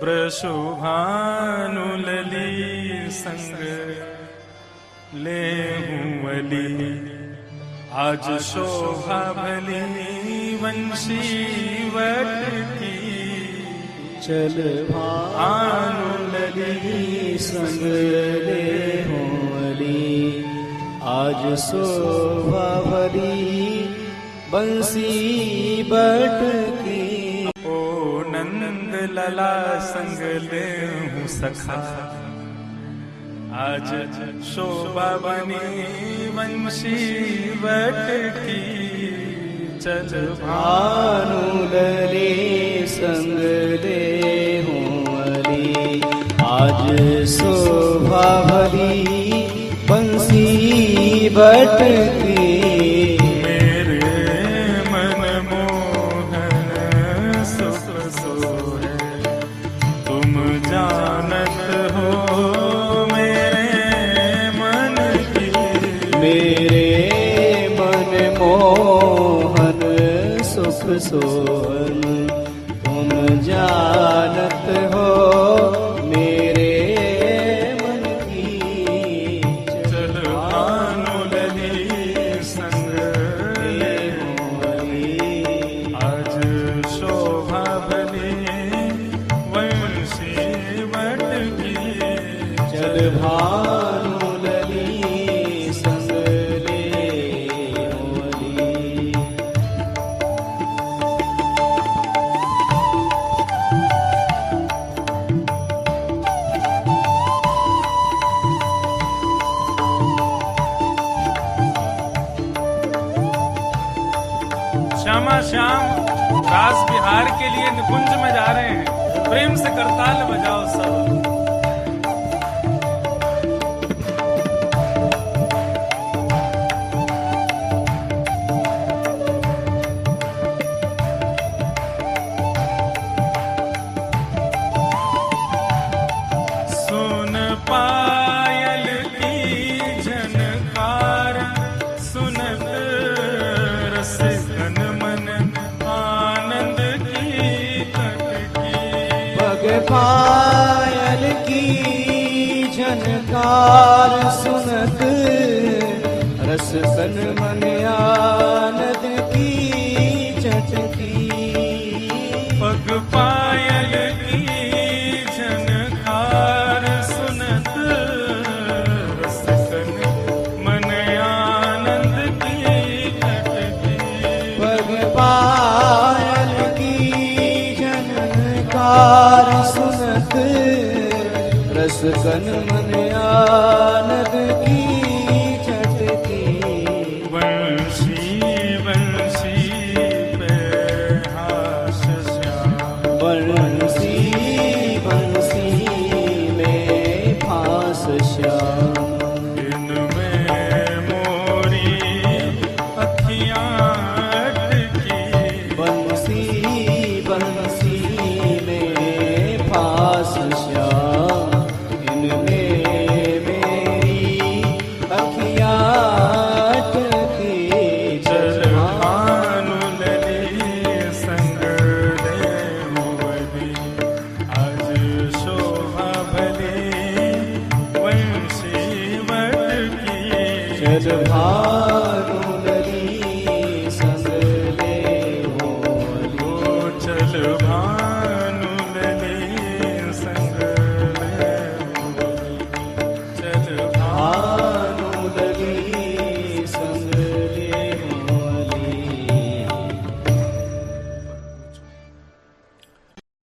ब्रशुभानुलली संग ले अली आज शोभा भली वंशी वट की चल भानुलली संग ले अली आज शोभा भरी बंसी बट नंद लला संग ले हूँ सखा। आज शोभा बनी वंशी वट की चल भानुलली संग ले आज शोभा भरी बंसी बट की जानत हो मेरे मन की। मेरे मन मोहन सुख सोहन तुम जानत श्यामा, श्याम, रास बिहार के लिए निकुंज में जा रहे हैं। प्रेम से करताल बजाओ सब। पग पायल की झनकार सुनत रस सन मन आनंद की चटकी। पग पायल की झनकार सुनत रस कन मन आनंद की भज भा